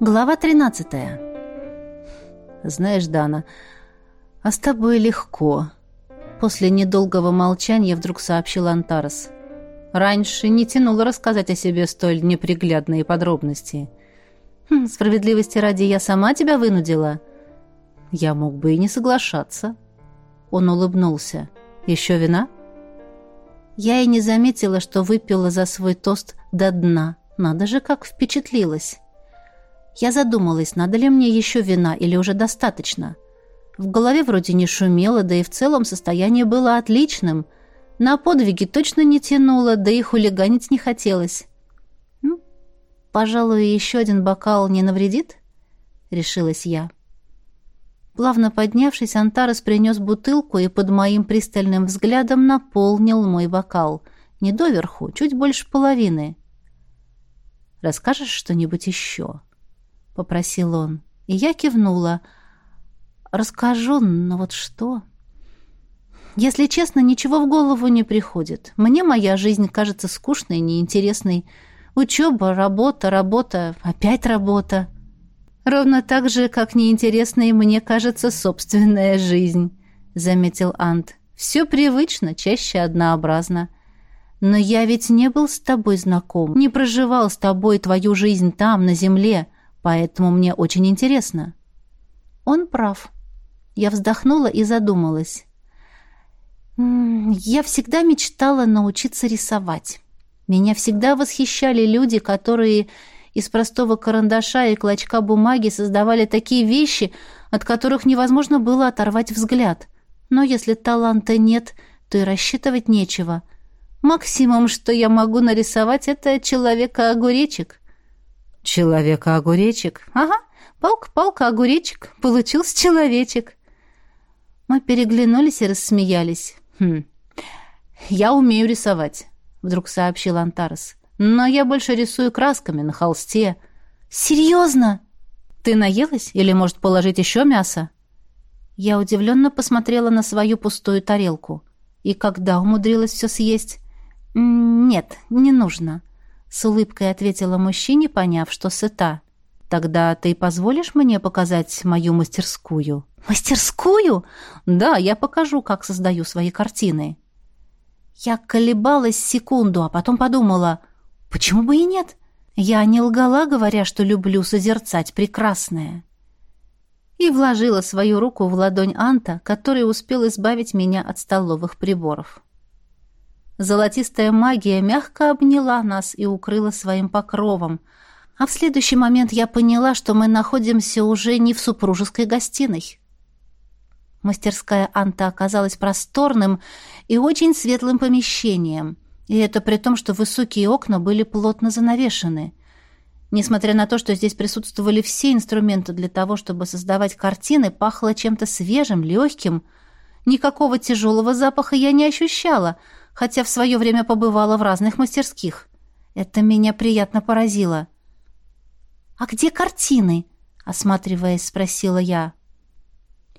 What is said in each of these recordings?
Глава 13 «Знаешь, Дана, а с тобой легко», — после недолгого молчания вдруг сообщил Антарес. «Раньше не тянуло рассказать о себе столь неприглядные подробности. Хм, справедливости ради, я сама тебя вынудила». «Я мог бы и не соглашаться». Он улыбнулся. «Еще вина?» Я и не заметила, что выпила за свой тост до дна. Надо же, как впечатлилась. Я задумалась, надо ли мне еще вина или уже достаточно. В голове вроде не шумело, да и в целом состояние было отличным. На подвиги точно не тянуло, да и хулиганить не хотелось. «Ну, пожалуй, еще один бокал не навредит?» — решилась я. Плавно поднявшись, Антарес принес бутылку и под моим пристальным взглядом наполнил мой бокал. Не доверху, чуть больше половины. «Расскажешь что-нибудь еще?» — попросил он. И я кивнула. «Расскажу, но вот что?» «Если честно, ничего в голову не приходит. Мне моя жизнь кажется скучной, неинтересной. Учеба, работа, работа, опять работа. Ровно так же, как неинтересной мне кажется собственная жизнь», — заметил Ант. «Все привычно, чаще однообразно». «Но я ведь не был с тобой знаком, не проживал с тобой твою жизнь там, на земле». Поэтому мне очень интересно». «Он прав». Я вздохнула и задумалась. «Я всегда мечтала научиться рисовать. Меня всегда восхищали люди, которые из простого карандаша и клочка бумаги создавали такие вещи, от которых невозможно было оторвать взгляд. Но если таланта нет, то и рассчитывать нечего. Максимум, что я могу нарисовать, это человека-огуречек человека огуречек. Ага, паук, паук, огуречек. Получился человечек. Мы переглянулись и рассмеялись. Хм. Я умею рисовать, вдруг сообщил Антарес. Но я больше рисую красками на холсте. Серьезно? Ты наелась или, может, положить еще мясо? Я удивленно посмотрела на свою пустую тарелку. И когда умудрилась все съесть? Нет, не нужно. — с улыбкой ответила мужчине, поняв, что сыта. «Тогда ты позволишь мне показать мою мастерскую?» «Мастерскую? Да, я покажу, как создаю свои картины». Я колебалась секунду, а потом подумала, почему бы и нет? Я не лгала, говоря, что люблю созерцать прекрасное. И вложила свою руку в ладонь Анта, который успел избавить меня от столовых приборов. Золотистая магия мягко обняла нас и укрыла своим покровом. А в следующий момент я поняла, что мы находимся уже не в супружеской гостиной. Мастерская Анта оказалась просторным и очень светлым помещением, и это при том, что высокие окна были плотно занавешены. Несмотря на то, что здесь присутствовали все инструменты для того, чтобы создавать картины, пахло чем-то свежим, легким. Никакого тяжелого запаха я не ощущала — хотя в свое время побывала в разных мастерских. Это меня приятно поразило. «А где картины?» — осматриваясь, спросила я.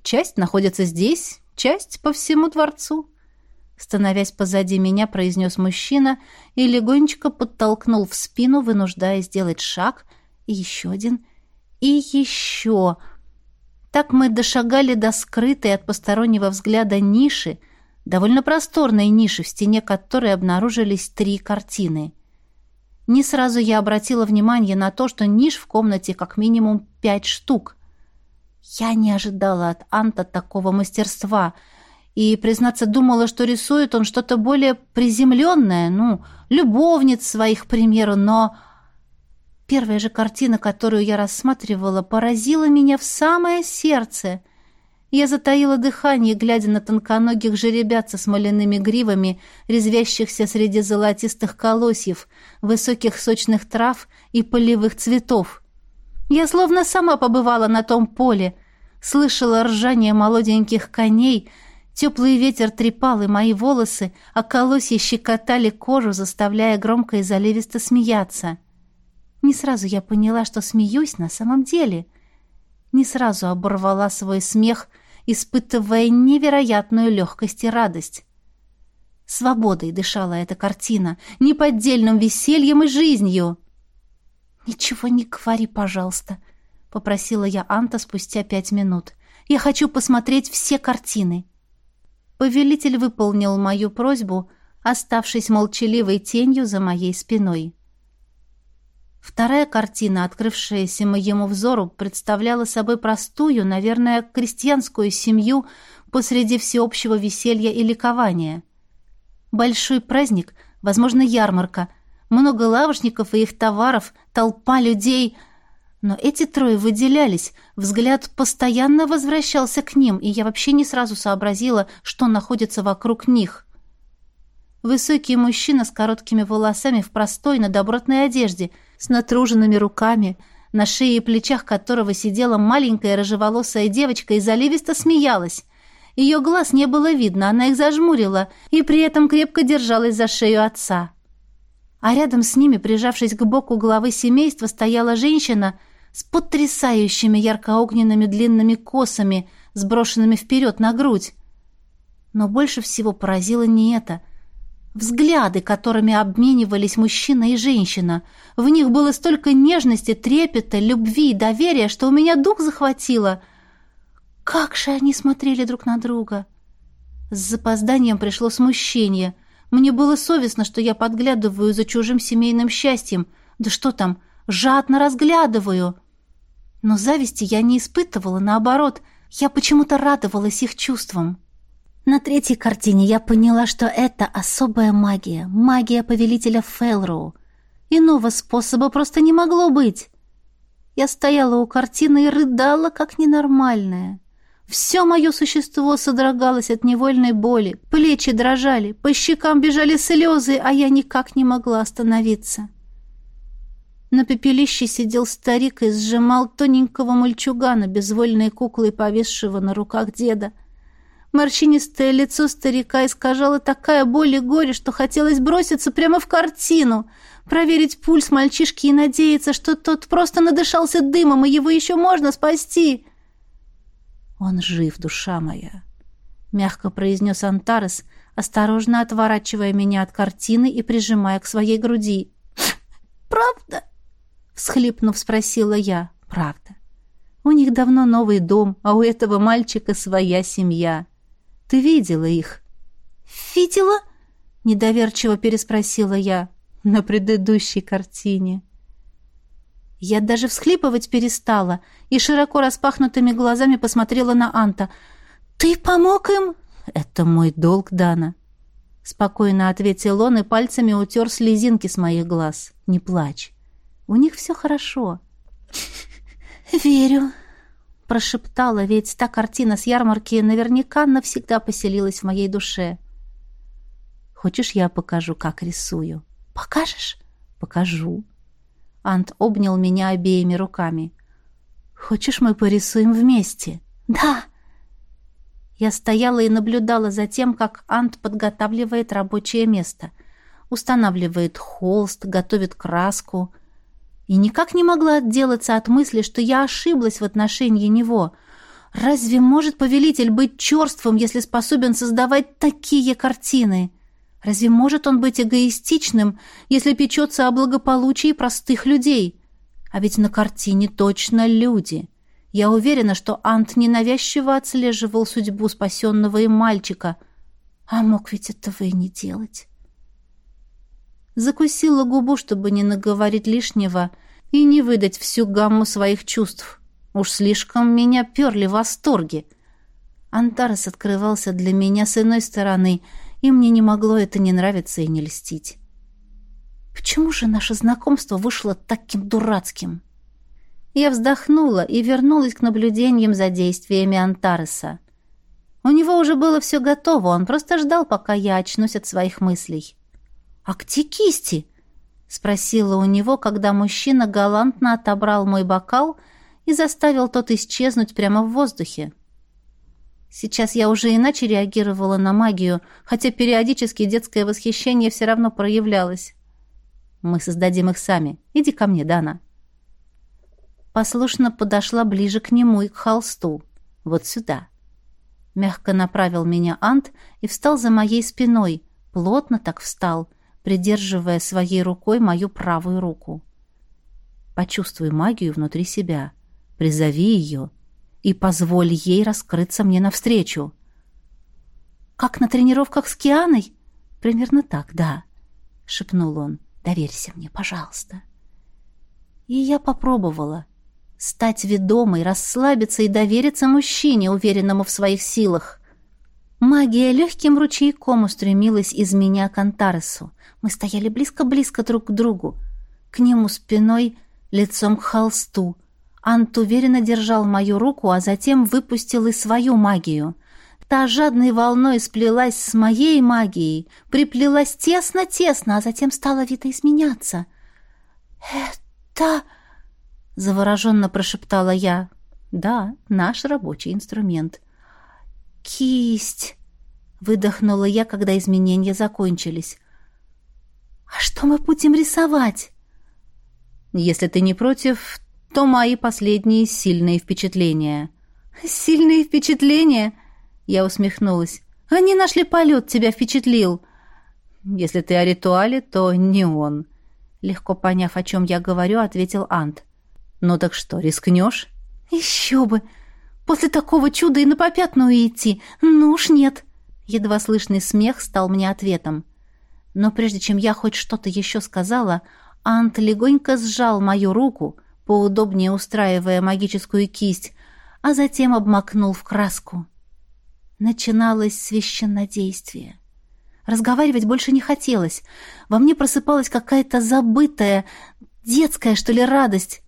«Часть находится здесь, часть по всему дворцу», становясь позади меня, произнес мужчина и легонечко подтолкнул в спину, вынуждая сделать шаг, и еще один, и еще. Так мы дошагали до скрытой от постороннего взгляда ниши, довольно просторной ниши, в стене которой обнаружились три картины. Не сразу я обратила внимание на то, что ниш в комнате как минимум пять штук. Я не ожидала от Анта такого мастерства и, признаться, думала, что рисует он что-то более приземленное, ну, любовниц своих, к примеру, но... Первая же картина, которую я рассматривала, поразила меня в самое сердце — я затаила дыхание, глядя на тонконогих жеребят со смоляными гривами, резвящихся среди золотистых колосьев, высоких сочных трав и полевых цветов. Я словно сама побывала на том поле, слышала ржание молоденьких коней, теплый ветер трепал и мои волосы, а колосья щекотали кожу, заставляя громко и заливисто смеяться. Не сразу я поняла, что смеюсь на самом деле — не сразу оборвала свой смех, испытывая невероятную легкость и радость. Свободой дышала эта картина, неподдельным весельем и жизнью. «Ничего не говори, пожалуйста», — попросила я Анта спустя пять минут. «Я хочу посмотреть все картины». Повелитель выполнил мою просьбу, оставшись молчаливой тенью за моей спиной. Вторая картина, открывшаяся моему взору, представляла собой простую, наверное, крестьянскую семью посреди всеобщего веселья и ликования. Большой праздник, возможно, ярмарка, много лавочников и их товаров, толпа людей. Но эти трое выделялись, взгляд постоянно возвращался к ним, и я вообще не сразу сообразила, что находится вокруг них. Высокий мужчина с короткими волосами в простой, но добротной одежде – с натруженными руками, на шее и плечах которого сидела маленькая рыжеволосая девочка и заливисто смеялась. Ее глаз не было видно, она их зажмурила и при этом крепко держалась за шею отца. А рядом с ними, прижавшись к боку главы семейства, стояла женщина с потрясающими ярко-огненными длинными косами, сброшенными вперед на грудь. Но больше всего поразило не это — Взгляды, которыми обменивались мужчина и женщина. В них было столько нежности, трепета, любви и доверия, что у меня дух захватило. Как же они смотрели друг на друга! С запозданием пришло смущение. Мне было совестно, что я подглядываю за чужим семейным счастьем. Да что там, жадно разглядываю. Но зависти я не испытывала, наоборот, я почему-то радовалась их чувствам. На третьей картине я поняла, что это особая магия, магия повелителя Фелроу. Иного способа просто не могло быть. Я стояла у картины и рыдала, как ненормальная. Все мое существо содрогалось от невольной боли, плечи дрожали, по щекам бежали слезы, а я никак не могла остановиться. На пепелище сидел старик и сжимал тоненького мальчугана, безвольной куклой повисшего на руках деда — Морщинистое лицо старика искажало такая боль и горе, что хотелось броситься прямо в картину, проверить пульс мальчишки и надеяться, что тот просто надышался дымом, и его еще можно спасти. «Он жив, душа моя», — мягко произнес Антарес, осторожно отворачивая меня от картины и прижимая к своей груди. «Правда?» — всхлипнув, спросила я. «Правда. У них давно новый дом, а у этого мальчика своя семья». Ты видела их?» «Видела?» — недоверчиво переспросила я на предыдущей картине. Я даже всхлипывать перестала и широко распахнутыми глазами посмотрела на Анта. «Ты помог им?» «Это мой долг, Дана», — спокойно ответил он и пальцами утер слезинки с моих глаз. «Не плачь. У них все хорошо». «Верю», прошептала, ведь та картина с ярмарки наверняка навсегда поселилась в моей душе. Хочешь, я покажу, как рисую? Покажешь? Покажу. Ант обнял меня обеими руками. Хочешь, мы порисуем вместе? Да. Я стояла и наблюдала за тем, как Ант подготавливает рабочее место, устанавливает холст, готовит краску — и никак не могла отделаться от мысли, что я ошиблась в отношении него. Разве может повелитель быть черствым, если способен создавать такие картины? Разве может он быть эгоистичным, если печется о благополучии простых людей? А ведь на картине точно люди. Я уверена, что Ант ненавязчиво отслеживал судьбу спасенного им мальчика. А мог ведь этого и не делать. Закусила губу, чтобы не наговорить лишнего — и не выдать всю гамму своих чувств. Уж слишком меня перли восторги. Антарес открывался для меня с иной стороны, и мне не могло это не нравиться и не льстить. Почему же наше знакомство вышло таким дурацким? Я вздохнула и вернулась к наблюдениям за действиями Антареса. У него уже было все готово, он просто ждал, пока я очнусь от своих мыслей. «Актикисти!» Спросила у него, когда мужчина галантно отобрал мой бокал и заставил тот исчезнуть прямо в воздухе. Сейчас я уже иначе реагировала на магию, хотя периодически детское восхищение все равно проявлялось. Мы создадим их сами. Иди ко мне, Дана. Послушно подошла ближе к нему и к холсту. Вот сюда. Мягко направил меня Ант и встал за моей спиной. Плотно так встал — придерживая своей рукой мою правую руку. Почувствуй магию внутри себя, призови ее и позволь ей раскрыться мне навстречу. «Как на тренировках с Кианой?» «Примерно так, да», — шепнул он. «Доверься мне, пожалуйста». И я попробовала стать ведомой, расслабиться и довериться мужчине, уверенному в своих силах. Магия легким ручейком устремилась из меня к Антаресу. Мы стояли близко-близко друг к другу. К нему спиной, лицом к холсту. Ант уверенно держал мою руку, а затем выпустил и свою магию. Та жадной волной сплелась с моей магией, приплелась тесно-тесно, а затем стала видоизменяться. «Это...» — завороженно прошептала я. «Да, наш рабочий инструмент» кисть!» — выдохнула я, когда изменения закончились. «А что мы будем рисовать?» «Если ты не против, то мои последние сильные впечатления». «Сильные впечатления?» — я усмехнулась. «Они нашли полет, тебя впечатлил». «Если ты о ритуале, то не он». Легко поняв, о чем я говорю, ответил Ант. «Ну так что, рискнешь?» «Еще бы! После такого чуда и на попятную идти? Ну уж нет!» Едва слышный смех стал мне ответом. Но прежде чем я хоть что-то еще сказала, Ант легонько сжал мою руку, поудобнее устраивая магическую кисть, а затем обмакнул в краску. Начиналось священнодействие. Разговаривать больше не хотелось. Во мне просыпалась какая-то забытая, детская, что ли, радость.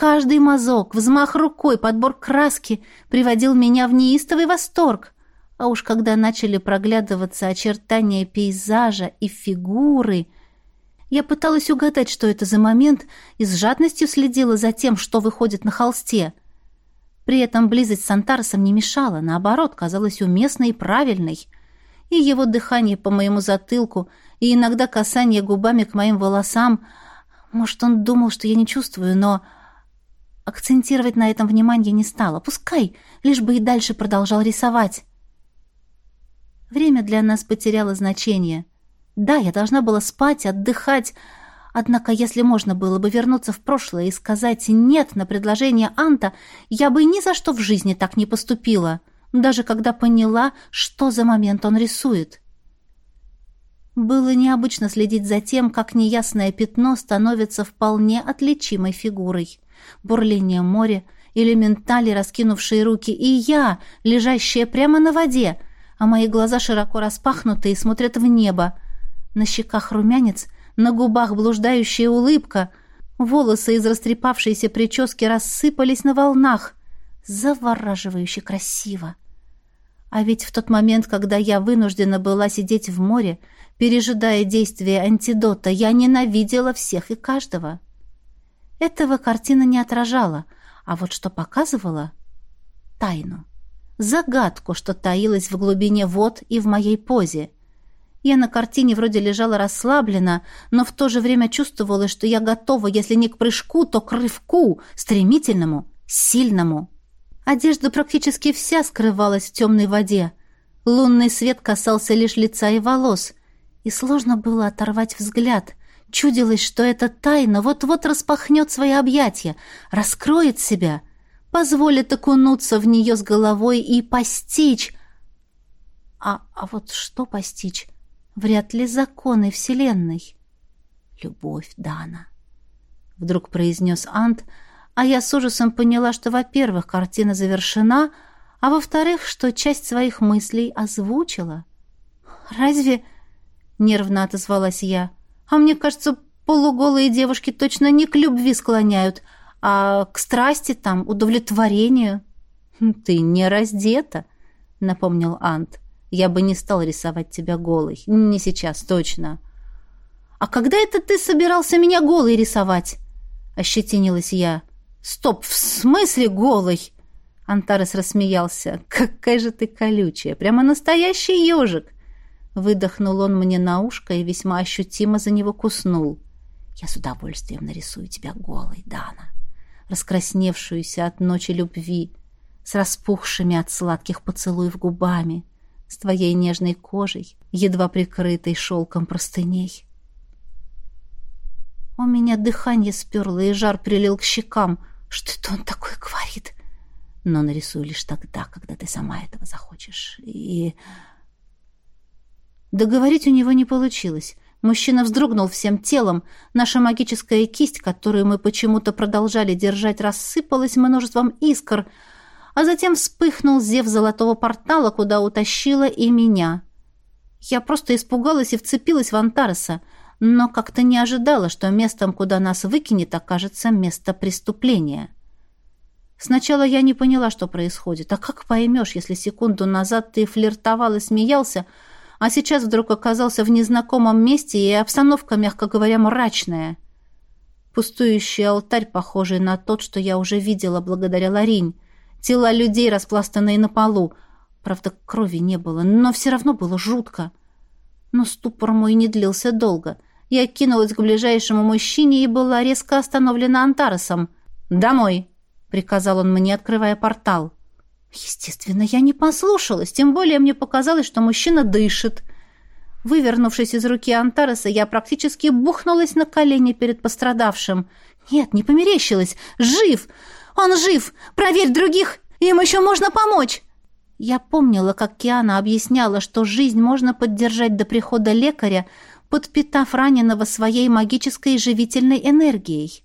Каждый мазок, взмах рукой, подбор краски приводил меня в неистовый восторг. А уж когда начали проглядываться очертания пейзажа и фигуры, я пыталась угадать, что это за момент, и с жадностью следила за тем, что выходит на холсте. При этом близость с Антарсом не мешала, наоборот, казалась уместной и правильной. И его дыхание по моему затылку, и иногда касание губами к моим волосам. Может, он думал, что я не чувствую, но акцентировать на этом внимание не стала. Пускай, лишь бы и дальше продолжал рисовать. Время для нас потеряло значение. Да, я должна была спать, отдыхать. Однако, если можно было бы вернуться в прошлое и сказать «нет» на предложение Анта, я бы ни за что в жизни так не поступила, даже когда поняла, что за момент он рисует. Было необычно следить за тем, как неясное пятно становится вполне отличимой фигурой. Бурление моря, элементали, раскинувшие руки, и я, лежащая прямо на воде, а мои глаза широко распахнуты и смотрят в небо. На щеках румянец, на губах блуждающая улыбка, волосы из растрепавшейся прически рассыпались на волнах. Завораживающе красиво. А ведь в тот момент, когда я вынуждена была сидеть в море, пережидая действие антидота, я ненавидела всех и каждого. Этого картина не отражала, а вот что показывала — тайну. Загадку, что таилась в глубине вод и в моей позе. Я на картине вроде лежала расслабленно, но в то же время чувствовала, что я готова, если не к прыжку, то к рывку, стремительному, сильному. Одежда практически вся скрывалась в темной воде. Лунный свет касался лишь лица и волос, и сложно было оторвать взгляд — Чудилось, что эта тайна вот-вот распахнет свои объятия, раскроет себя, позволит окунуться в нее с головой и постичь. А, а вот что постичь? Вряд ли законы Вселенной. Любовь Дана. Вдруг произнес Ант, а я с ужасом поняла, что, во-первых, картина завершена, а во-вторых, что часть своих мыслей озвучила. «Разве...» — нервно отозвалась я — а мне кажется, полуголые девушки точно не к любви склоняют, а к страсти там, удовлетворению. Хм, ты не раздета, напомнил Ант. Я бы не стал рисовать тебя голой. Не сейчас, точно. А когда это ты собирался меня голой рисовать? Ощетинилась я. Стоп, в смысле голой? Антарес рассмеялся. Какая же ты колючая, прямо настоящий ежик. Выдохнул он мне на ушко и весьма ощутимо за него куснул. Я с удовольствием нарисую тебя голой, Дана, раскрасневшуюся от ночи любви, с распухшими от сладких поцелуев губами, с твоей нежной кожей, едва прикрытой шелком простыней. У меня дыхание сперло, и жар прилил к щекам. Что это он такое говорит? Но нарисую лишь тогда, когда ты сама этого захочешь. И... Договорить у него не получилось. Мужчина вздрогнул всем телом. Наша магическая кисть, которую мы почему-то продолжали держать, рассыпалась множеством искр, а затем вспыхнул зев золотого портала, куда утащила и меня. Я просто испугалась и вцепилась в Антареса, но как-то не ожидала, что местом, куда нас выкинет, окажется место преступления. Сначала я не поняла, что происходит. А как поймешь, если секунду назад ты флиртовал и смеялся, — а сейчас вдруг оказался в незнакомом месте, и обстановка, мягко говоря, мрачная. Пустующий алтарь, похожий на тот, что я уже видела благодаря Ларинь. Тела людей, распластанные на полу. Правда, крови не было, но все равно было жутко. Но ступор мой не длился долго. Я кинулась к ближайшему мужчине и была резко остановлена Антаросом. «Домой!» — приказал он мне, открывая портал. — Естественно, я не послушалась, тем более мне показалось, что мужчина дышит. Вывернувшись из руки Антареса, я практически бухнулась на колени перед пострадавшим. Нет, не померещилось, Жив! Он жив! Проверь других! Им еще можно помочь! Я помнила, как Киана объясняла, что жизнь можно поддержать до прихода лекаря, подпитав раненого своей магической живительной энергией.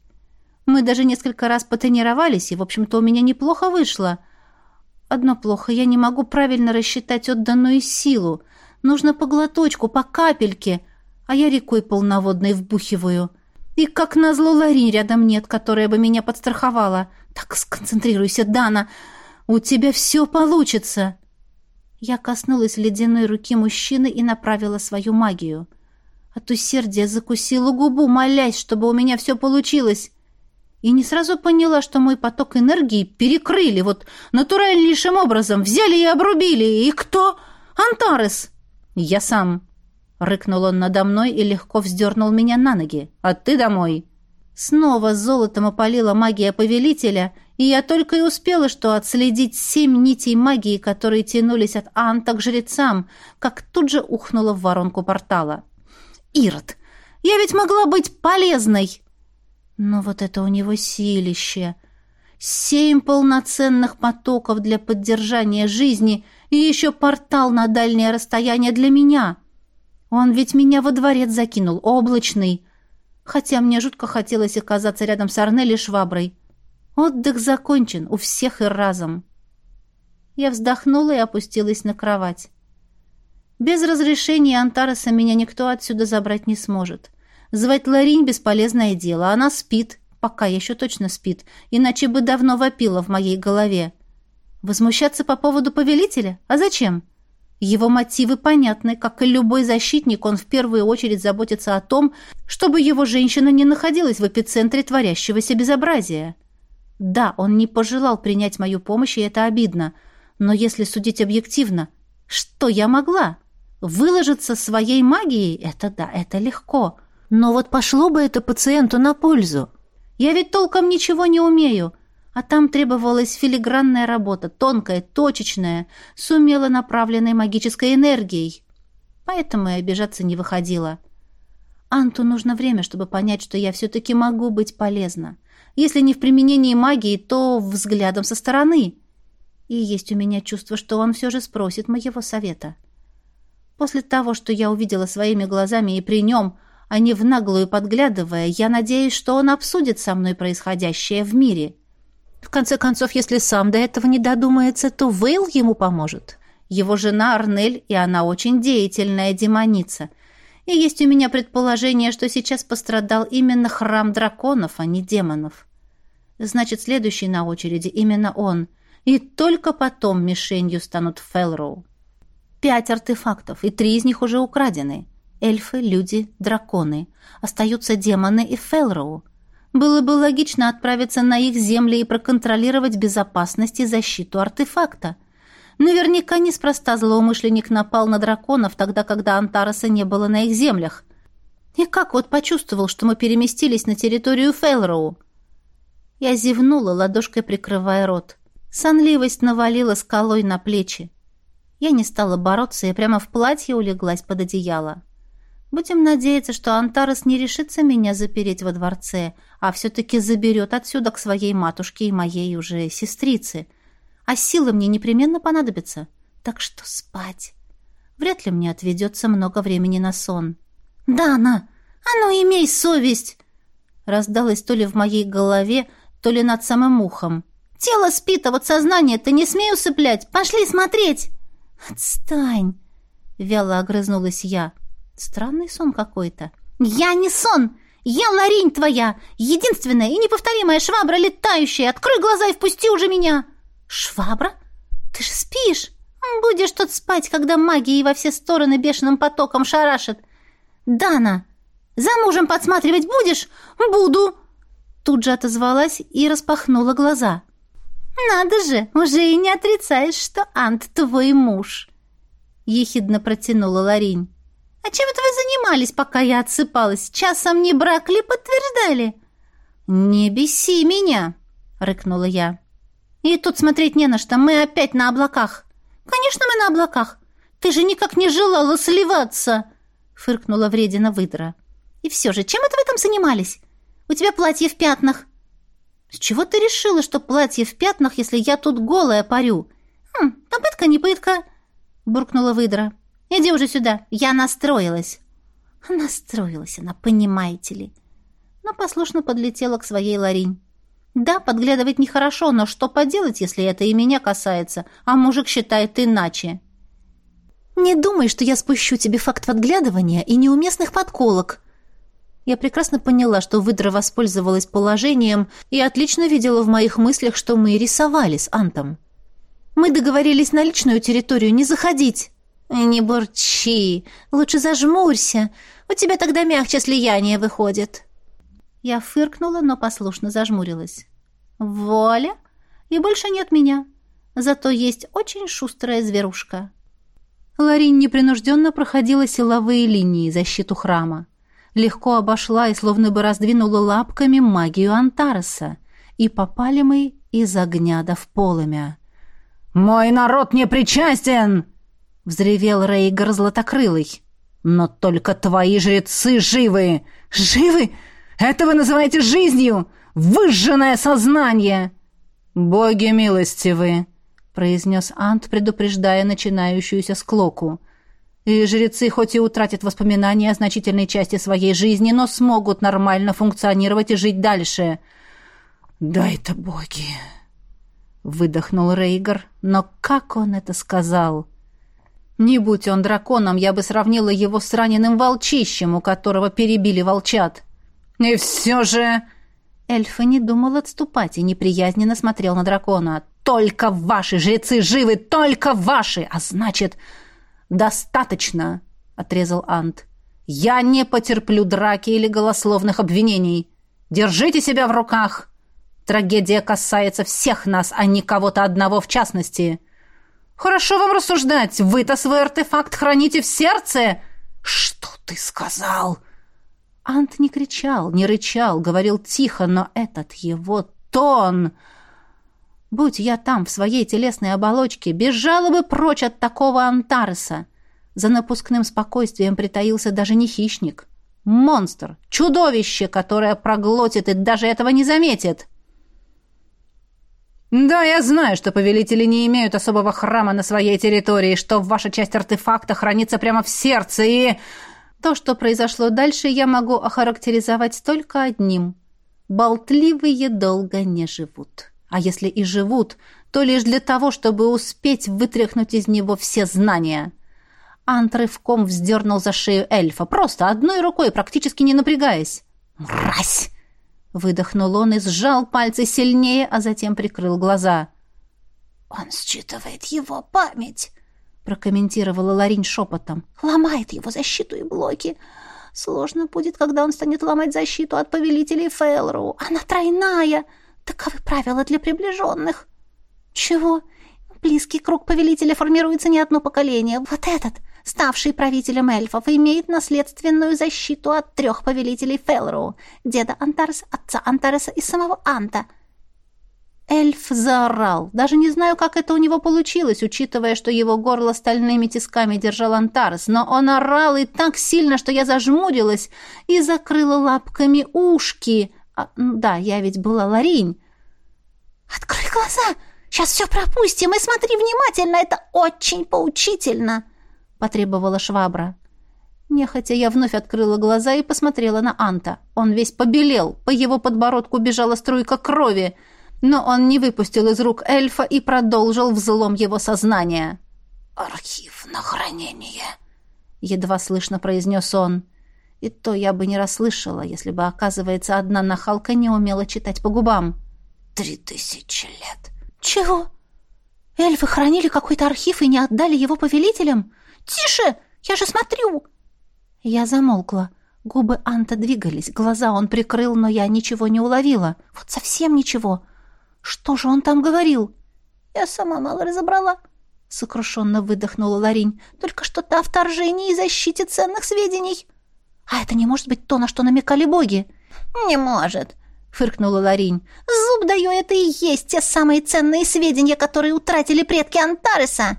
Мы даже несколько раз потренировались, и, в общем-то, у меня неплохо вышло — Одно плохо, я не могу правильно рассчитать отданную силу. Нужно по глоточку, по капельке, а я рекой полноводной вбухиваю. И как назло Ларин рядом нет, которая бы меня подстраховала. Так сконцентрируйся, Дана, у тебя все получится. Я коснулась ледяной руки мужчины и направила свою магию. От усердия закусила губу, молясь, чтобы у меня все получилось и не сразу поняла, что мой поток энергии перекрыли вот натуральнейшим образом. Взяли и обрубили. И кто? Антарес. Я сам. Рыкнул он надо мной и легко вздернул меня на ноги. А ты домой. Снова золотом опалила магия повелителя, и я только и успела, что отследить семь нитей магии, которые тянулись от Анта к жрецам, как тут же ухнула в воронку портала. «Ирод! Я ведь могла быть полезной!» Но вот это у него силище. Семь полноценных потоков для поддержания жизни и еще портал на дальнее расстояние для меня. Он ведь меня во дворец закинул, облачный. Хотя мне жутко хотелось оказаться рядом с Арнелли Шваброй. Отдых закончен у всех и разом. Я вздохнула и опустилась на кровать. Без разрешения Антараса меня никто отсюда забрать не сможет. Звать Ларинь бесполезное дело, она спит, пока еще точно спит, иначе бы давно вопила в моей голове. Возмущаться по поводу повелителя? А зачем? Его мотивы понятны, как и любой защитник, он в первую очередь заботится о том, чтобы его женщина не находилась в эпицентре творящегося безобразия. Да, он не пожелал принять мою помощь, и это обидно. Но если судить объективно, что я могла? Выложиться своей магией – это да, это легко. Но вот пошло бы это пациенту на пользу. Я ведь толком ничего не умею, а там требовалась филигранная работа, тонкая, точечная, с умело направленной магической энергией. Поэтому и обижаться не выходило. Анту нужно время, чтобы понять, что я все-таки могу быть полезна. Если не в применении магии, то взглядом со стороны. И есть у меня чувство, что он все же спросит моего совета. После того, что я увидела своими глазами и при нем, а не в наглую подглядывая, я надеюсь, что он обсудит со мной происходящее в мире. В конце концов, если сам до этого не додумается, то Вейл ему поможет. Его жена Арнель, и она очень деятельная демоница. И есть у меня предположение, что сейчас пострадал именно храм драконов, а не демонов. Значит, следующий на очереди именно он. И только потом мишенью станут Фелроу. Пять артефактов, и три из них уже украдены эльфы, люди, драконы. Остаются демоны и Фелроу. Было бы логично отправиться на их земли и проконтролировать безопасность и защиту артефакта. Наверняка неспроста злоумышленник напал на драконов тогда, когда Антараса не было на их землях. И как вот почувствовал, что мы переместились на территорию Фелроу. Я зевнула, ладошкой прикрывая рот. Сонливость навалила скалой на плечи. Я не стала бороться я прямо в платье улеглась под одеяло. Будем надеяться, что Антарес не решится меня запереть во дворце, а все-таки заберет отсюда к своей матушке и моей уже сестрице. А силы мне непременно понадобятся. Так что спать. Вряд ли мне отведется много времени на сон. Да, на, а ну имей совесть!» Раздалось то ли в моей голове, то ли над самым ухом. «Тело спит, а вот сознание-то не смей усыплять! Пошли смотреть!» «Отстань!» — вяло огрызнулась я. Странный сон какой-то. «Я не сон! Я Ларинь твоя! Единственная и неповторимая швабра летающая! Открой глаза и впусти уже меня!» «Швабра? Ты же спишь! Будешь тут спать, когда магии во все стороны бешеным потоком шарашит! Дана, за мужем подсматривать будешь? Буду!» Тут же отозвалась и распахнула глаза. «Надо же, уже и не отрицаешь, что Ант твой муж!» Ехидно протянула Ларинь. А чем это вы занимались, пока я отсыпалась? Часом не брак ли подтверждали?» «Не беси меня!» — рыкнула я. «И тут смотреть не на что, мы опять на облаках!» «Конечно, мы на облаках! Ты же никак не желала сливаться!» — фыркнула вредина выдра. «И все же, чем это вы там занимались? У тебя платье в пятнах!» «С чего ты решила, что платье в пятнах, если я тут голая парю?» «Хм, попытка не пытка!» — буркнула выдра. Иди уже сюда, я настроилась». Настроилась она, понимаете ли. Но послушно подлетела к своей Ларинь. Да, подглядывать нехорошо, но что поделать, если это и меня касается, а мужик считает иначе. «Не думай, что я спущу тебе факт подглядывания и неуместных подколок». Я прекрасно поняла, что выдра воспользовалась положением и отлично видела в моих мыслях, что мы рисовали с Антом. «Мы договорились на личную территорию не заходить». «Не бурчи, лучше зажмурься, у тебя тогда мягче слияние выходит». Я фыркнула, но послушно зажмурилась. «Воля! И больше нет меня. Зато есть очень шустрая зверушка». Ларин непринужденно проходила силовые линии защиту храма. Легко обошла и словно бы раздвинула лапками магию Антареса. И попали мы из огня до в полымя. «Мой народ не причастен!» Взревел Рэй грызлотокрылый. «Но только твои жрецы живы! Живы? Это вы называете жизнью? Выжженное сознание!» «Боги милостивы!» — произнес Ант, предупреждая начинающуюся склоку. «И жрецы хоть и утратят воспоминания о значительной части своей жизни, но смогут нормально функционировать и жить дальше». Да это боги!» — выдохнул Рейгар. «Но как он это сказал?» Не будь он драконом, я бы сравнила его с раненым волчищем, у которого перебили волчат. И все же... Эльфа не думал отступать и неприязненно смотрел на дракона. «Только ваши жрецы живы! Только ваши! А значит, достаточно!» — отрезал Ант. «Я не потерплю драки или голословных обвинений. Держите себя в руках! Трагедия касается всех нас, а не кого-то одного в частности!» Хорошо вам рассуждать. Вы-то свой артефакт храните в сердце. Что ты сказал? Ант не кричал, не рычал, говорил тихо, но этот его тон... Будь я там, в своей телесной оболочке, бежала бы прочь от такого Антареса. За напускным спокойствием притаился даже не хищник. Монстр, чудовище, которое проглотит и даже этого не заметит. — да, я знаю, что повелители не имеют особого храма на своей территории, что ваша часть артефакта хранится прямо в сердце и... То, что произошло дальше, я могу охарактеризовать только одним. Болтливые долго не живут. А если и живут, то лишь для того, чтобы успеть вытряхнуть из него все знания. Ант рывком вздернул за шею эльфа, просто одной рукой, практически не напрягаясь. «Мразь!» Выдохнул он и сжал пальцы сильнее, а затем прикрыл глаза. «Он считывает его память», — прокомментировала Ларин шепотом. «Ломает его защиту и блоки. Сложно будет, когда он станет ломать защиту от повелителей Фейлру. Она тройная. Таковы правила для приближенных». «Чего? Близкий круг повелителя формируется не одно поколение. Вот этот!» ставший правителем эльфов, имеет наследственную защиту от трех повелителей Фелроу, деда Антарес, отца Антареса и самого Анта. Эльф заорал. Даже не знаю, как это у него получилось, учитывая, что его горло стальными тисками держал Антарес, но он орал и так сильно, что я зажмурилась и закрыла лапками ушки. А, да, я ведь была Ларинь. «Открой глаза! Сейчас все пропустим и смотри внимательно, это очень поучительно!» потребовала швабра. Нехотя я вновь открыла глаза и посмотрела на Анта. Он весь побелел, по его подбородку бежала струйка крови, но он не выпустил из рук эльфа и продолжил взлом его сознания. «Архив на хранение», — едва слышно произнес он. И то я бы не расслышала, если бы, оказывается, одна нахалка не умела читать по губам. «Три тысячи лет». «Чего? Эльфы хранили какой-то архив и не отдали его повелителям?» «Тише! Я же смотрю!» Я замолкла. Губы Анта двигались, глаза он прикрыл, но я ничего не уловила. Вот совсем ничего. Что же он там говорил? «Я сама мало разобрала», — сокрушенно выдохнула Ларинь. «Только что-то о вторжении и защите ценных сведений». «А это не может быть то, на что намекали боги?» «Не может», — фыркнула Ларинь. «Зуб даю, это и есть те самые ценные сведения, которые утратили предки Антареса».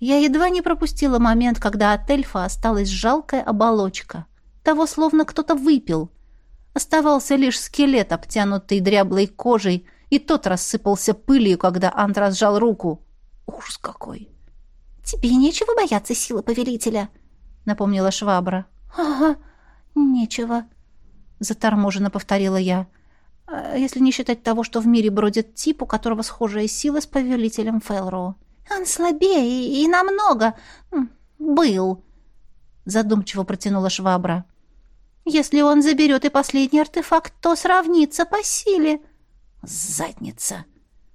Я едва не пропустила момент, когда от эльфа осталась жалкая оболочка. Того словно кто-то выпил. Оставался лишь скелет, обтянутый дряблой кожей, и тот рассыпался пылью, когда Ант разжал руку. Ужас какой! «Тебе нечего бояться силы повелителя», — напомнила швабра. «Ага, нечего», — заторможенно повторила я. А «Если не считать того, что в мире бродит тип, у которого схожая сила с повелителем Фелроу». Он слабее и намного был, задумчиво протянула швабра. Если он заберет и последний артефакт, то сравнится по силе. Задница,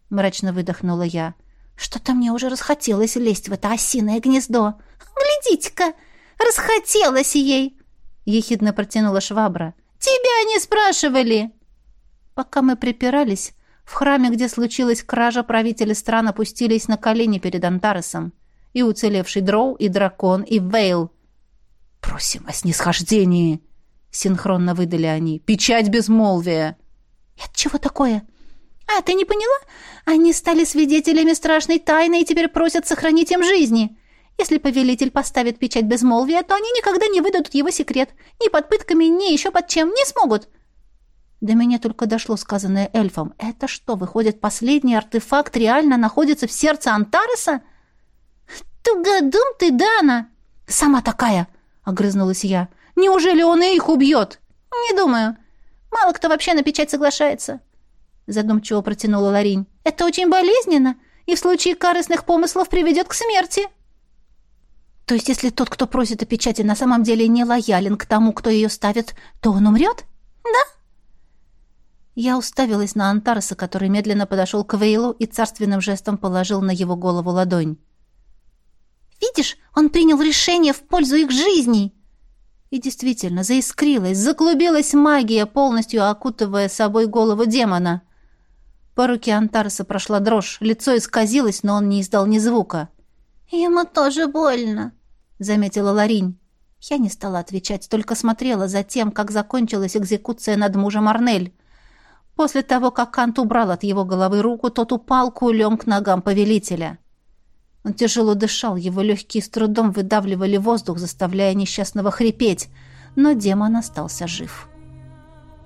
мрачно выдохнула я. Что-то мне уже расхотелось лезть в это осиное гнездо. Глядите-ка, расхотелось ей, ехидно протянула швабра. Тебя не спрашивали. Пока мы припирались, в храме, где случилась кража, правители стран опустились на колени перед Антаресом. И уцелевший Дроу, и Дракон, и Вейл. «Просим о снисхождении!» — синхронно выдали они. «Печать безмолвия!» «Это чего такое?» «А, ты не поняла? Они стали свидетелями страшной тайны и теперь просят сохранить им жизни!» Если повелитель поставит печать безмолвия, то они никогда не выдадут его секрет. Ни под пытками, ни еще под чем не смогут. До меня только дошло сказанное эльфом. Это что, выходит, последний артефакт реально находится в сердце Антареса? Тугодум ты, Дана! Сама такая, огрызнулась я. Неужели он и их убьет? Не думаю. Мало кто вообще на печать соглашается. Задумчиво протянула Ларинь. Это очень болезненно и в случае корыстных помыслов приведет к смерти. То есть, если тот, кто просит о печати, на самом деле не лоялен к тому, кто ее ставит, то он умрет? Да? Я уставилась на Антарса, который медленно подошел к Вейлу и царственным жестом положил на его голову ладонь. «Видишь, он принял решение в пользу их жизней!» И действительно, заискрилась, заклубилась магия, полностью окутывая собой голову демона. По руке Антарса прошла дрожь, лицо исказилось, но он не издал ни звука. «Ему тоже больно», — заметила Ларинь. Я не стала отвечать, только смотрела за тем, как закончилась экзекуция над мужем Арнель после того, как Кант убрал от его головы руку, тот упал кулем к ногам повелителя. Он тяжело дышал, его легкие с трудом выдавливали воздух, заставляя несчастного хрипеть, но демон остался жив.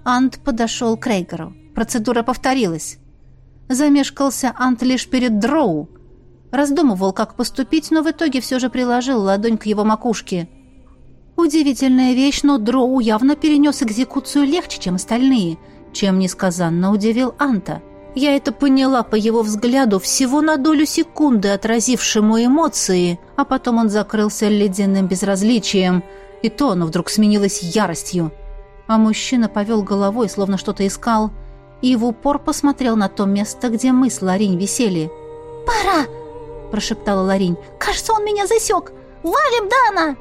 Ант подошел к Рейгеру. Процедура повторилась. Замешкался Ант лишь перед Дроу. Раздумывал, как поступить, но в итоге все же приложил ладонь к его макушке. Удивительная вещь, но Дроу явно перенес экзекуцию легче, чем остальные — чем несказанно удивил Анта. Я это поняла по его взгляду всего на долю секунды, отразившему эмоции, а потом он закрылся ледяным безразличием, и то оно вдруг сменилось яростью. А мужчина повел головой, словно что-то искал, и в упор посмотрел на то место, где мы с Ларинь висели. «Пора!» – прошептала Ларинь. «Кажется, он меня засек! Валим, Дана!»